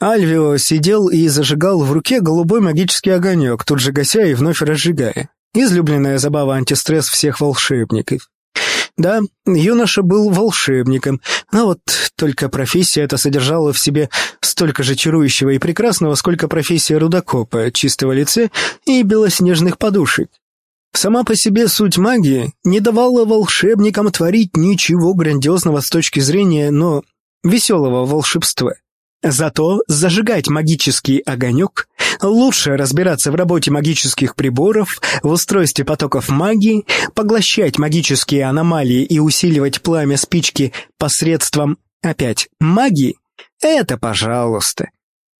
Альвио сидел и зажигал в руке голубой магический огонек, тут же гася и вновь разжигая. Излюбленная забава антистресс всех волшебников. Да, юноша был волшебником, но вот только профессия эта содержала в себе столько же чарующего и прекрасного, сколько профессия рудокопа, чистого лица и белоснежных подушек. Сама по себе суть магии не давала волшебникам творить ничего грандиозного с точки зрения, но веселого волшебства. Зато зажигать магический огонек, лучше разбираться в работе магических приборов, в устройстве потоков магии, поглощать магические аномалии и усиливать пламя спички посредством, опять, магии — это пожалуйста.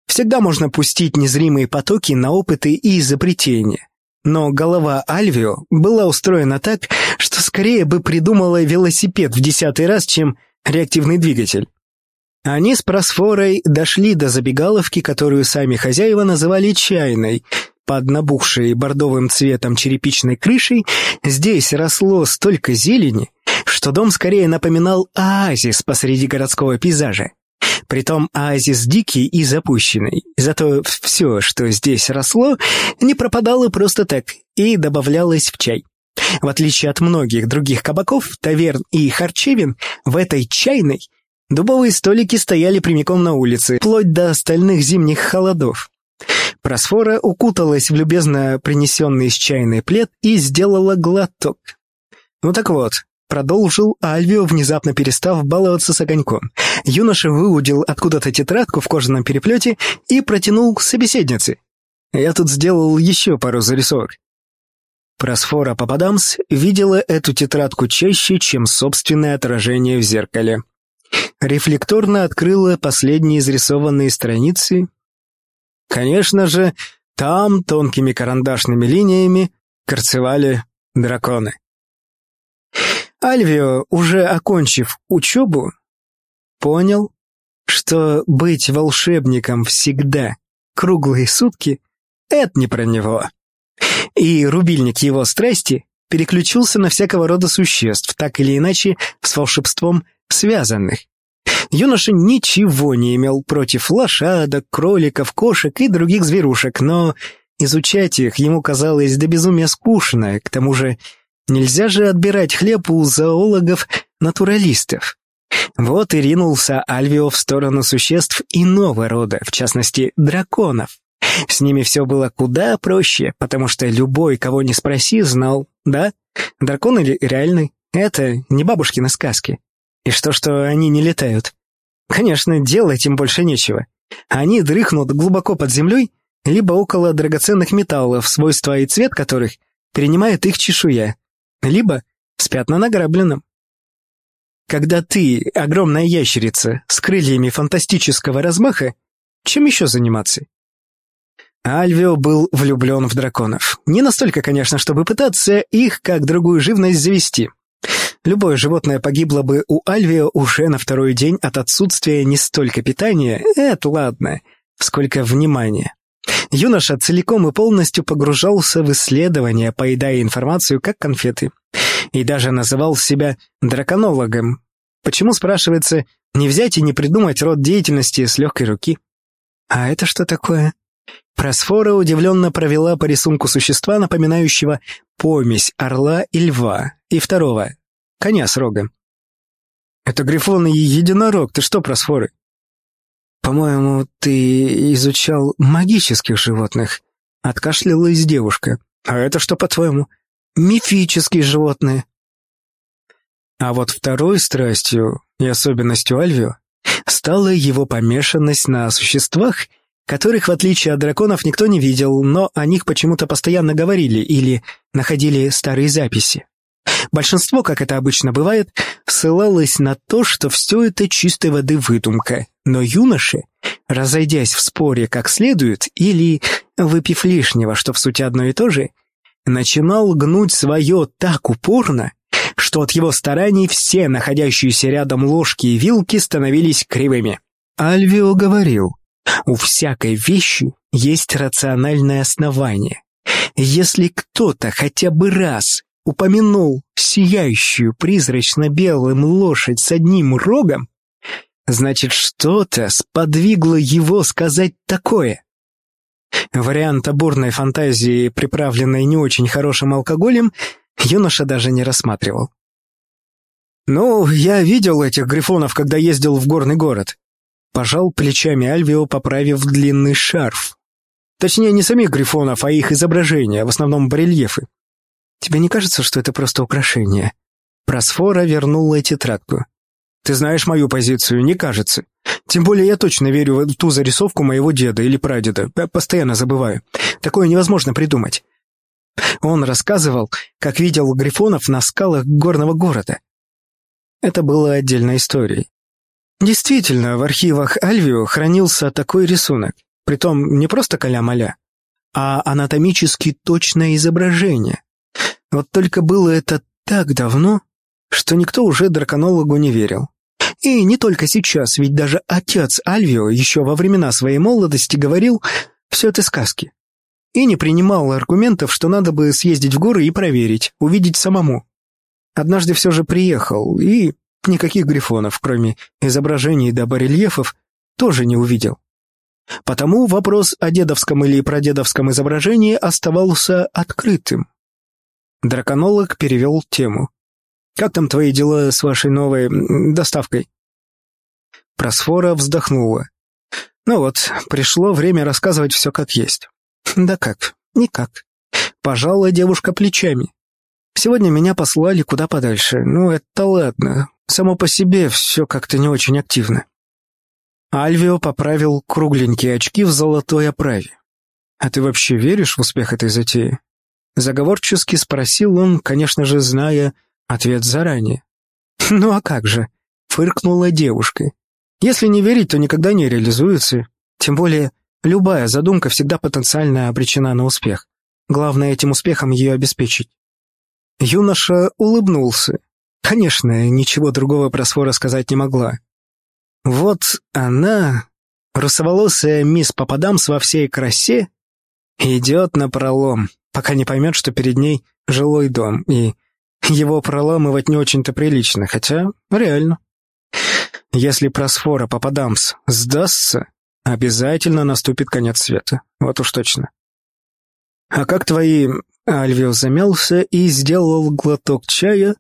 Всегда можно пустить незримые потоки на опыты и изобретения. Но голова Альвио была устроена так, что скорее бы придумала велосипед в десятый раз, чем реактивный двигатель. Они с Просфорой дошли до забегаловки, которую сами хозяева называли «чайной». Под набухшей бордовым цветом черепичной крышей здесь росло столько зелени, что дом скорее напоминал оазис посреди городского пейзажа. Притом оазис дикий и запущенный. Зато все, что здесь росло, не пропадало просто так и добавлялось в чай. В отличие от многих других кабаков, таверн и харчевин, в этой чайной Дубовые столики стояли прямиком на улице, вплоть до остальных зимних холодов. Просфора укуталась в любезно принесенный из чайный плед и сделала глоток. Ну так вот, продолжил Альвио, внезапно перестав баловаться с огоньком. Юноша выудил откуда-то тетрадку в кожаном переплете и протянул к собеседнице. Я тут сделал еще пару зарисовок. Просфора Пападамс видела эту тетрадку чаще, чем собственное отражение в зеркале рефлекторно открыла последние изрисованные страницы. Конечно же, там тонкими карандашными линиями корцевали драконы. Альвио, уже окончив учебу, понял, что быть волшебником всегда, круглые сутки, это не про него. И рубильник его страсти переключился на всякого рода существ, так или иначе с волшебством связанных. Юноша ничего не имел против лошадок, кроликов, кошек и других зверушек, но изучать их ему казалось до безумия скучно, к тому же нельзя же отбирать хлеб у зоологов-натуралистов. Вот и ринулся Альвио в сторону существ иного рода, в частности, драконов. С ними все было куда проще, потому что любой, кого не спроси, знал, да, драконы реальны, это не бабушкины сказки. И что, что они не летают? Конечно, делать им больше нечего. Они дрыхнут глубоко под землей, либо около драгоценных металлов, свойства и цвет которых перенимает их чешуя, либо спят на награбленном. Когда ты, огромная ящерица, с крыльями фантастического размаха, чем еще заниматься? Альвио был влюблен в драконов. Не настолько, конечно, чтобы пытаться их, как другую живность, завести. Любое животное погибло бы у Альвио уже на второй день от отсутствия не столько питания, это ладно, сколько внимания. Юноша целиком и полностью погружался в исследования, поедая информацию как конфеты. И даже называл себя драконологом. Почему, спрашивается, не взять и не придумать род деятельности с легкой руки? А это что такое? Просфора удивленно провела по рисунку существа, напоминающего помесь орла и льва, и второго коня с рогом. Это грифон и единорог, ты что, просфоры? По-моему, ты изучал магических животных, откашлялась девушка. А это что, по-твоему? Мифические животные. А вот второй страстью и особенностью Альвио стала его помешанность на существах, которых, в отличие от драконов, никто не видел, но о них почему-то постоянно говорили или находили старые записи. Большинство, как это обычно бывает, ссылалось на то, что все это чистой воды выдумка. Но юноши, разойдясь в споре как следует, или выпив лишнего, что в сути одно и то же, начинал гнуть свое так упорно, что от его стараний все находящиеся рядом ложки и вилки становились кривыми. Альвио говорил, у всякой вещи есть рациональное основание. Если кто-то хотя бы раз упомянул сияющую призрачно-белым лошадь с одним рогом, Значит, что-то сподвигло его сказать такое. Вариант бурной фантазии, приправленной не очень хорошим алкоголем, юноша даже не рассматривал. «Ну, я видел этих грифонов, когда ездил в горный город», Пожал плечами Альвио, поправив длинный шарф. Точнее, не самих грифонов, а их изображения, в основном барельефы. Тебе не кажется, что это просто украшение? Просфора вернула тетрадку. Ты знаешь мою позицию, не кажется. Тем более я точно верю в ту зарисовку моего деда или прадеда. Я постоянно забываю. Такое невозможно придумать. Он рассказывал, как видел грифонов на скалах горного города. Это было отдельной историей. Действительно, в архивах Альвио хранился такой рисунок. Притом не просто каля-маля, а анатомически точное изображение. Вот только было это так давно, что никто уже драконологу не верил. И не только сейчас, ведь даже отец Альвио еще во времена своей молодости говорил «все это сказки». И не принимал аргументов, что надо бы съездить в горы и проверить, увидеть самому. Однажды все же приехал и никаких грифонов, кроме изображений да барельефов, тоже не увидел. Потому вопрос о дедовском или прадедовском изображении оставался открытым. Драконолог перевел тему. «Как там твои дела с вашей новой доставкой?» Просфора вздохнула. «Ну вот, пришло время рассказывать все как есть». «Да как? Никак». Пожала девушка плечами. «Сегодня меня послали куда подальше. Ну, это ладно. Само по себе все как-то не очень активно. Альвио поправил кругленькие очки в золотой оправе. «А ты вообще веришь в успех этой затеи?» Заговорчески спросил он, конечно же, зная ответ заранее. «Ну а как же?» — фыркнула девушка. «Если не верить, то никогда не реализуется. Тем более, любая задумка всегда потенциально обречена на успех. Главное этим успехом ее обеспечить». Юноша улыбнулся. Конечно, ничего другого про Свора сказать не могла. Вот она, русоволосая мисс Пападамс во всей красе, идет на пролом, пока не поймет, что перед ней жилой дом, и его проламывать не очень-то прилично, хотя реально. Если просфора Пападамс сдастся, обязательно наступит конец света, вот уж точно. А как твои... Альвио замялся и сделал глоток чая,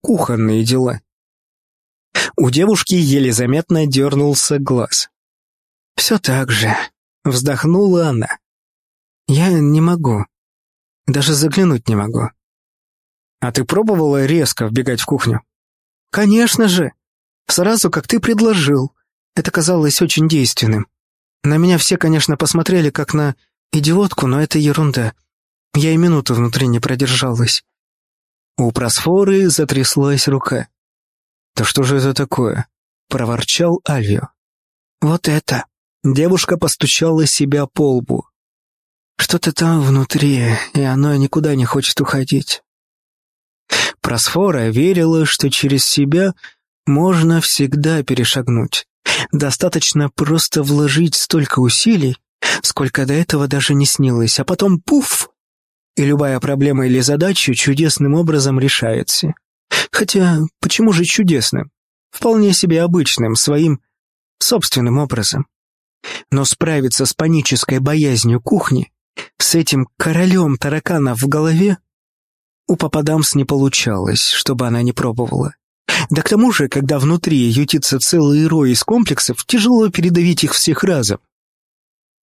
кухонные дела. У девушки еле заметно дернулся глаз. «Все так же», — вздохнула она. «Я не могу. Даже заглянуть не могу». «А ты пробовала резко вбегать в кухню?» «Конечно же. Сразу, как ты предложил. Это казалось очень действенным. На меня все, конечно, посмотрели как на идиотку, но это ерунда. Я и минуту внутри не продержалась. У просфоры затряслась рука. «Да что же это такое?» — проворчал Альвио. «Вот это!» — девушка постучала себя по лбу. «Что-то там внутри, и оно никуда не хочет уходить». Просфора верила, что через себя можно всегда перешагнуть. Достаточно просто вложить столько усилий, сколько до этого даже не снилось, а потом пуф, и любая проблема или задача чудесным образом решается. Хотя, почему же чудесным? Вполне себе обычным, своим собственным образом. Но справиться с панической боязнью кухни, с этим королем тараканов в голове, у попадамс не получалось, чтобы она не пробовала. Да к тому же, когда внутри ютится целый рой из комплексов, тяжело передавить их всех разом.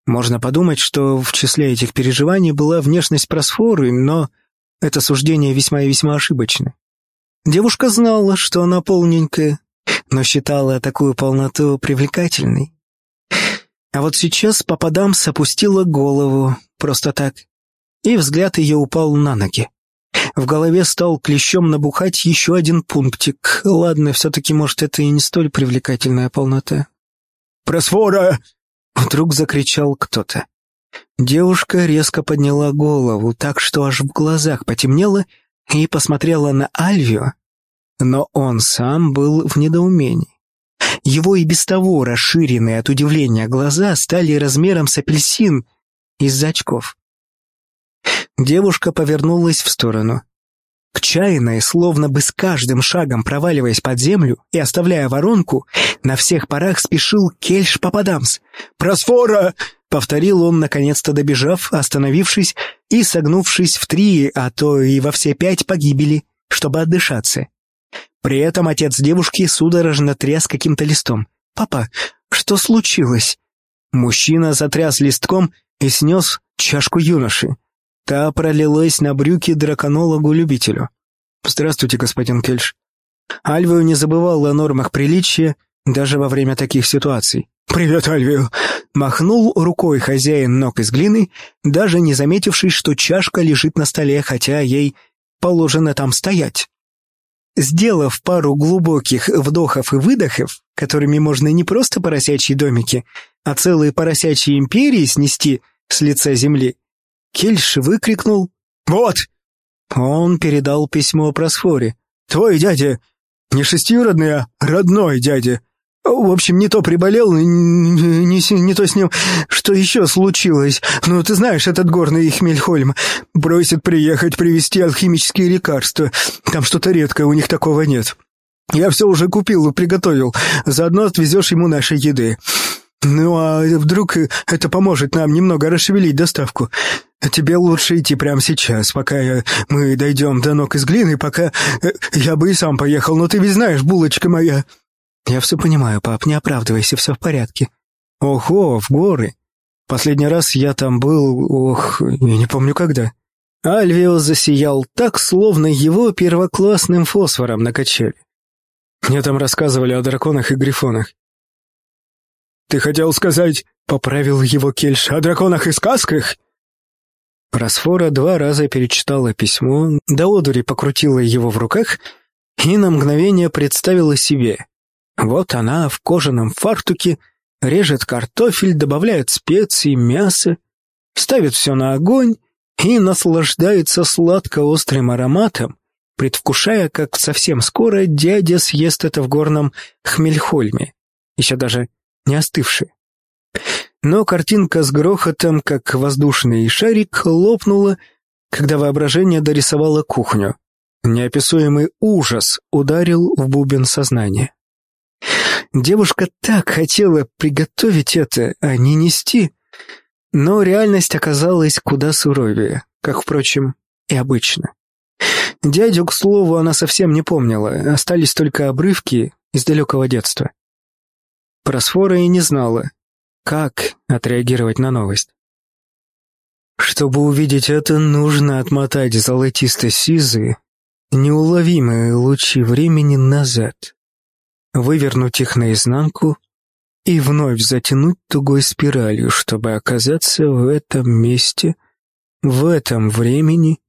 Можно подумать, что в числе этих переживаний была внешность просфоры, но это суждение весьма и весьма ошибочно. Девушка знала, что она полненькая, но считала такую полноту привлекательной. А вот сейчас попадамс опустила голову, просто так, и взгляд ее упал на ноги. В голове стал клещом набухать еще один пунктик. Ладно, все-таки, может, это и не столь привлекательная полнота. «Просфора!» Вдруг закричал кто-то. Девушка резко подняла голову, так что аж в глазах потемнело, и посмотрела на Альвио, но он сам был в недоумении. Его и без того расширенные от удивления глаза стали размером с апельсин из-за очков. Девушка повернулась в сторону. К словно бы с каждым шагом проваливаясь под землю и оставляя воронку, на всех парах спешил Кельш Пападамс. «Просфора!» — повторил он, наконец-то добежав, остановившись и согнувшись в три, а то и во все пять погибели, чтобы отдышаться. При этом отец девушки судорожно тряс каким-то листом. «Папа, что случилось?» Мужчина затряс листком и снес чашку юноши. Та пролилась на брюки драконологу-любителю. «Здравствуйте, господин Кельш». Альвио не забывал о нормах приличия даже во время таких ситуаций. «Привет, Альвио!» Махнул рукой хозяин ног из глины, даже не заметивший, что чашка лежит на столе, хотя ей положено там стоять. Сделав пару глубоких вдохов и выдохов, которыми можно не просто поросячьи домики, а целые поросячьи империи снести с лица земли, Кельш выкрикнул «Вот!». Он передал письмо про Сфоре. «Твой дядя не шестиюродный, а родной дядя. В общем, не то приболел, не, не, не то с ним, что еще случилось. Ну, ты знаешь, этот горный Хмельхольм просит приехать привезти алхимические лекарства. Там что-то редкое, у них такого нет. Я все уже купил и приготовил. Заодно отвезешь ему нашей еды. Ну, а вдруг это поможет нам немного расшевелить доставку? Тебе лучше идти прямо сейчас, пока мы дойдем до ног из глины, пока э, я бы и сам поехал, но ты ведь знаешь, булочка моя. «Я все понимаю, пап, не оправдывайся, все в порядке». «Ого, в горы! Последний раз я там был, ох, я не помню когда». Альвио засиял так, словно его первоклассным фосфором накачали. Мне там рассказывали о драконах и грифонах. «Ты хотел сказать, — поправил его Кельш, — о драконах и сказках?» Просфора два раза перечитала письмо, до одури покрутила его в руках и на мгновение представила себе, вот она в кожаном фартуке режет картофель, добавляет специи, мясо, ставит все на огонь и наслаждается сладко-острым ароматом, предвкушая, как совсем скоро дядя съест это в горном Хмельхольме, еще даже не остывший. Но картинка с грохотом, как воздушный шарик, лопнула, когда воображение дорисовало кухню. Неописуемый ужас ударил в бубен сознания. Девушка так хотела приготовить это, а не нести. Но реальность оказалась куда суровее, как, впрочем, и обычно. Дядю, к слову, она совсем не помнила, остались только обрывки из далекого детства. Просфора и не знала, как отреагировать на новость. Чтобы увидеть это, нужно отмотать золотисто-сизые, неуловимые лучи времени назад вывернуть их наизнанку и вновь затянуть тугой спиралью, чтобы оказаться в этом месте, в этом времени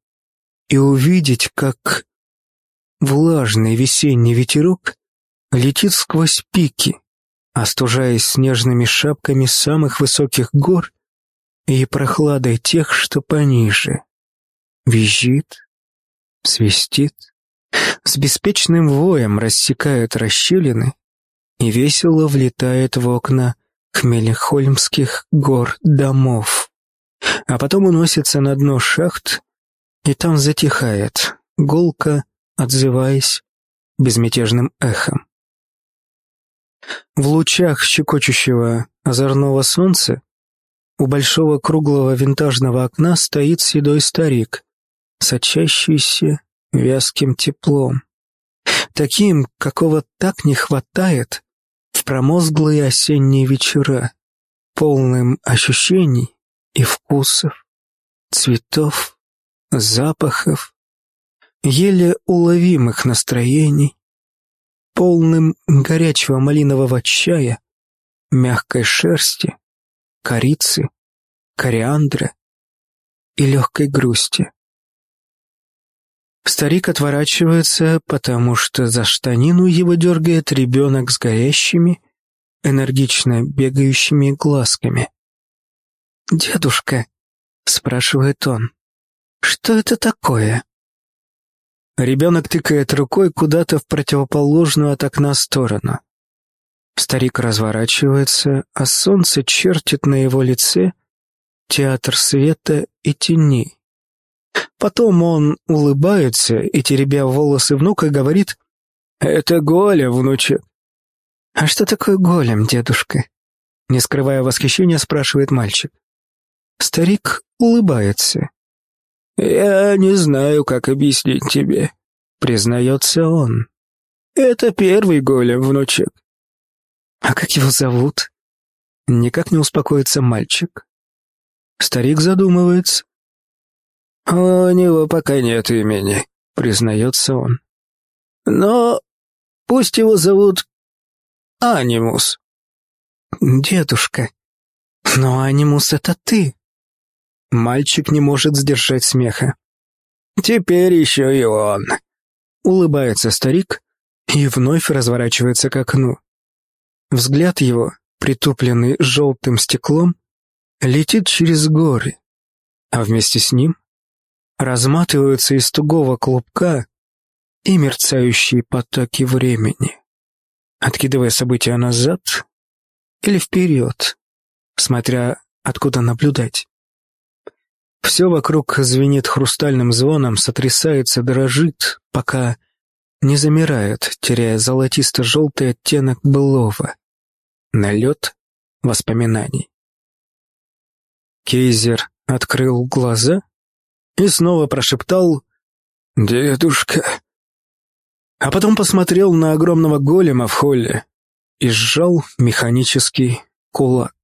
и увидеть, как влажный весенний ветерок летит сквозь пики, остужаясь снежными шапками самых высоких гор и прохладой тех, что пониже. Визжит, свистит, с беспечным воем рассекает расщелины и весело влетает в окна хмелехольмских гор домов. А потом уносится на дно шахт и там затихает, гулко отзываясь безмятежным эхом. В лучах щекочущего озорного солнца у большого круглого винтажного окна стоит седой старик, сочащийся вязким теплом, таким, какого так не хватает в промозглые осенние вечера, полным ощущений и вкусов, цветов, запахов, еле уловимых настроений, полным горячего малинового чая, мягкой шерсти, корицы, кориандра и легкой грусти. Старик отворачивается, потому что за штанину его дергает ребенок с горящими, энергично бегающими глазками. «Дедушка», — спрашивает он, — «что это такое?» Ребенок тыкает рукой куда-то в противоположную от окна сторону. Старик разворачивается, а солнце чертит на его лице театр света и теней. Потом он улыбается и, теребя волосы внука, говорит «Это голем, внучек». «А что такое голем, дедушка?» Не скрывая восхищения, спрашивает мальчик. Старик улыбается. «Я не знаю, как объяснить тебе», — признается он. «Это первый голем, внучек». «А как его зовут?» Никак не успокоится мальчик. Старик задумывается. «У него пока нет имени», — признается он. «Но пусть его зовут Анимус». «Дедушка, но Анимус — это ты». Мальчик не может сдержать смеха. «Теперь еще и он», — улыбается старик и вновь разворачивается к окну. Взгляд его, притупленный желтым стеклом, летит через горы, а вместе с ним разматываются из тугого клубка и мерцающие потоки времени, откидывая события назад или вперед, смотря откуда наблюдать. Все вокруг звенит хрустальным звоном, сотрясается, дрожит, пока не замирает, теряя золотисто-желтый оттенок былого. Налет воспоминаний. Кейзер открыл глаза и снова прошептал «Дедушка». А потом посмотрел на огромного голема в холле и сжал механический кулак.